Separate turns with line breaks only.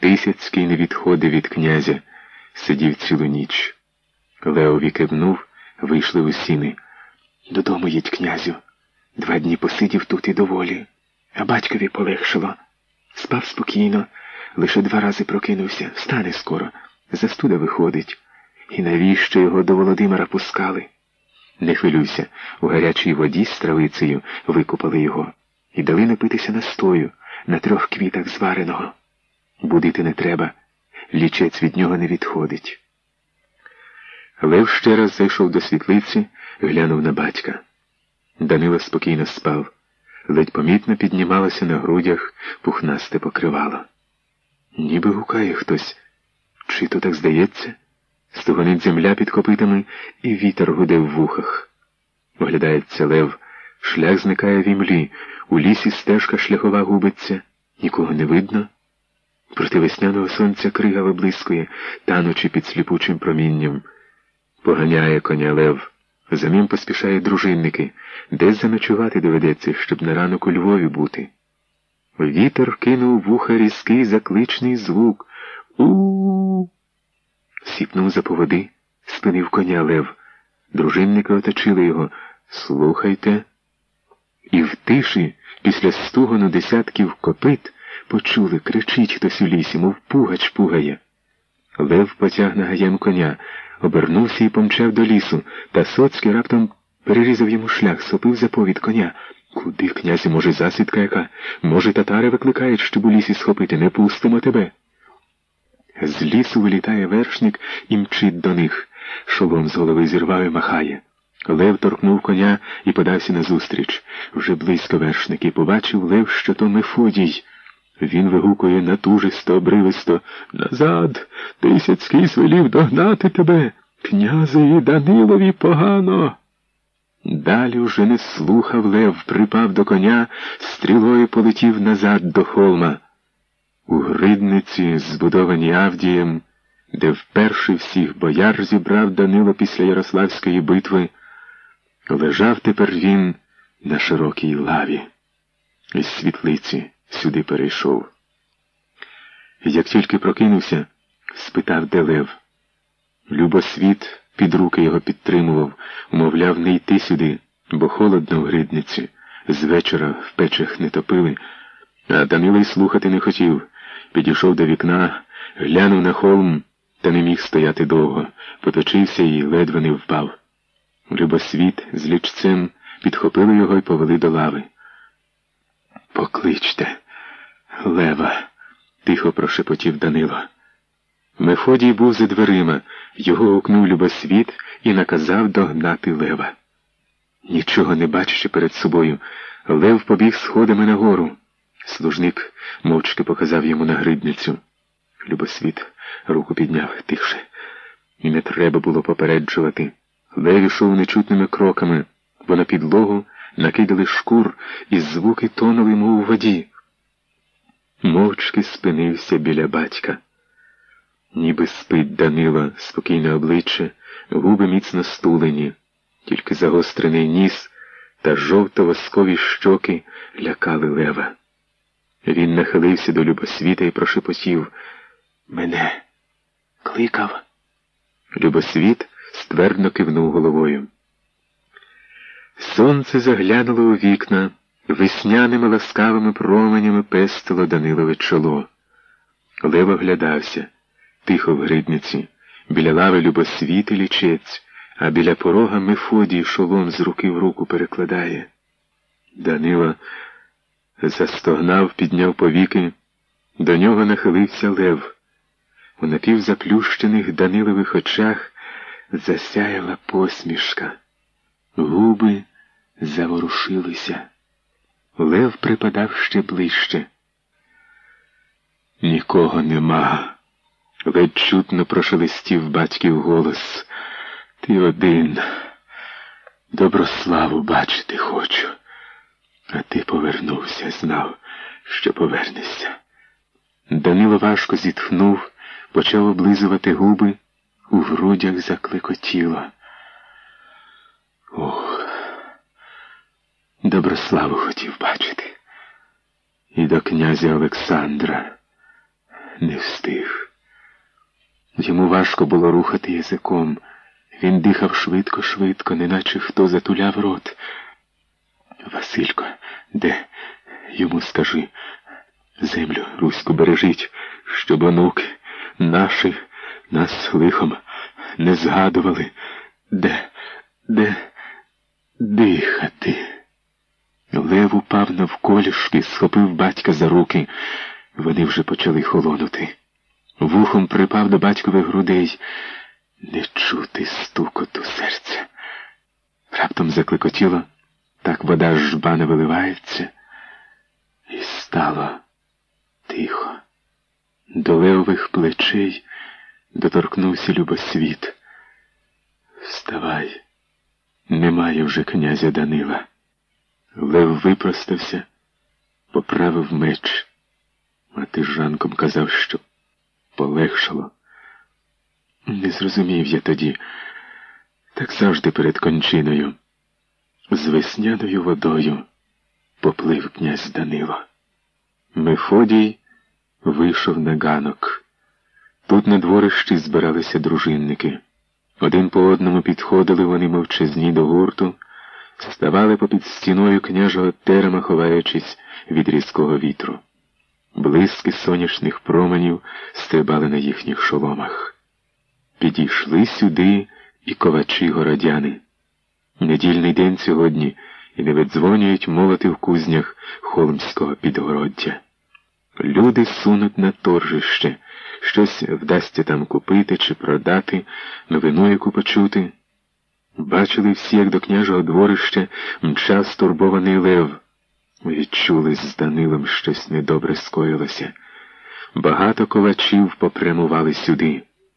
Тисяцький не відходив від князя, сидів цілу ніч. Леові кивнув, вийшли у сіни. Додому їдь, князю. Два дні посидів тут і доволі, а батькові полегшило. Спав спокійно, лише два рази прокинувся, встане скоро, застуда виходить. І навіщо його до Володимира пускали? Не хвилюйся, у гарячій воді з травицею викупали його і дали напитися настою на трьох квітах звареного. Будити не треба, лічець від нього не відходить. Лев ще раз зайшов до світлиці, глянув на батька. Данило спокійно спав, ледь помітно піднімалося на грудях пухнасте покривало. Ніби гукає хтось. Чи то так здається? Стогонить земля під копитами, і вітер гуде в вухах. Оглядається лев, шлях зникає в імлі, у лісі стежка шляхова губиться, нікого не видно. Проти весняного сонця крига виблискує, танучи під сліпучим промінням. Поганяє коня лев. За ним поспішають дружинники, десь заночувати доведеться, щоб на ранок у Львові бути. Вітер кинув вуха різкий закличний звук. У. Сіпнув за поводи, спинив коня лев. Дружинники оточили його. Слухайте. І в тиші, після стугону десятків копит, почули, кричить хтось у лісі, мов пугач пугає. Лев потяг нагаєм коня, обернувся і помчав до лісу, та Соцький раптом перерізав йому шлях, сопив заповід коня. Куди, князі, може, засідка яка? Може, татари викликають, щоб у лісі схопити, не пустимо тебе. З лісу вилітає вершник і мчить до них. Шолом з голови зірвав і махає. Лев торкнув коня і подався назустріч. Вже близько вершник і побачив Лев, що то Мефодій. Він вигукує натужисто, обривисто Назад, Тисяцький звелів догнати тебе, князеві Данилові погано. Далі вже не слухав Лев, припав до коня, стрілою полетів назад до холма. У гридниці, збудованій Авдієм, де вперше всіх бояр зібрав Данило після Ярославської битви, лежав тепер він на широкій лаві. Із світлиці сюди перейшов. Як тільки прокинувся, спитав, де Лев. Любосвіт під руки його підтримував, умовляв не йти сюди, бо холодно в гридниці. З вечора в печах не топили, а Данило слухати не хотів. Підійшов до вікна, глянув на холм, та не міг стояти довго, поточився і ледве не впав. Любосвіт з лічцем підхопили його і повели до лави. Покличте, Лева, тихо прошепотів Данило. Мефодій був за дверима, його гукнув Любосвіт і наказав догнати Лева. Нічого не бачачи перед собою, Лев побіг сходами нагору. Служник мовчки показав йому на гридницю. Любосвіт руку підняв тихше. І не треба було попереджувати. Лев ішов нечутними кроками, бо на підлогу накидали шкур і звуки тонули, мов у воді. Мовчки спинився біля батька. Ніби спить Данила, спокійне обличчя, губи міцно стулені, тільки загострений ніс та жовто-воскові щоки лякали лева. Він нахилився до Любосвіта і прошепотів Мене кликав. Любосвіт ствердно кивнув головою. Сонце заглянуло у вікна, весняними ласкавими променями пестило Данилове чоло. Лев оглядався, тихо в гридниці, біля лави любосвіти лічець, а біля порога Мефодій шолом з руки в руку перекладає. Данила застогнав, підняв повіки, до нього нахилився лев. У напівзаплющених Данилових очах засяяла посмішка. Губи заворушилися. Лев припадав ще ближче. Нікого нема. Ледь чутно прошелестів батьків голос. Ти один. Доброславу бачити хочу. А ти повернувся, знав, що повернешся. Данило важко зітхнув, почав облизувати губи, у грудях заклекотіло. Доброславу хотів бачити. І до князя Олександра. Не встиг. Йому важко було рухати язиком. Він дихав швидко-швидко, неначе хто затуляв рот. Василько, де? Йому скажи. Землю руську бережіть, щоб онуки наші нас лихом не згадували, де, де дихати. Лев упав навколішки, схопив батька за руки. Вони вже почали холонути. Вухом припав до батькових грудей. Не чути стукоту серця. Раптом заклекотіло, так вода з жбана виливається, і стало тихо. До левових плечей доторкнувся любосвіт. Вставай, немає вже князя Данила. Лев випростався, поправив меч, а ти Жанком казав, що полегшало. Не зрозумів я тоді, так завжди перед кончиною, з весняною водою поплив князь Данило. Мефодій вийшов на ганок. Тут на дворищі збиралися дружинники. Один по одному підходили вони мовчазні до гурту, ставали попід стіною княжого терема, ховаючись від різкого вітру. Блиски сонячних променів стрибали на їхніх шоломах. Підійшли сюди і ковачі городяни. Недільний день сьогодні і не видзвонюють молоти в кузнях холмського підгороддя. Люди сунуть на торжище, щось вдасться там купити чи продати, новину яку почути. Бачили всі, як до княжого дворища мчав стурбований лев. Відчули з Данилом щось недобре скоїлося. Багато ковачів попрямували сюди.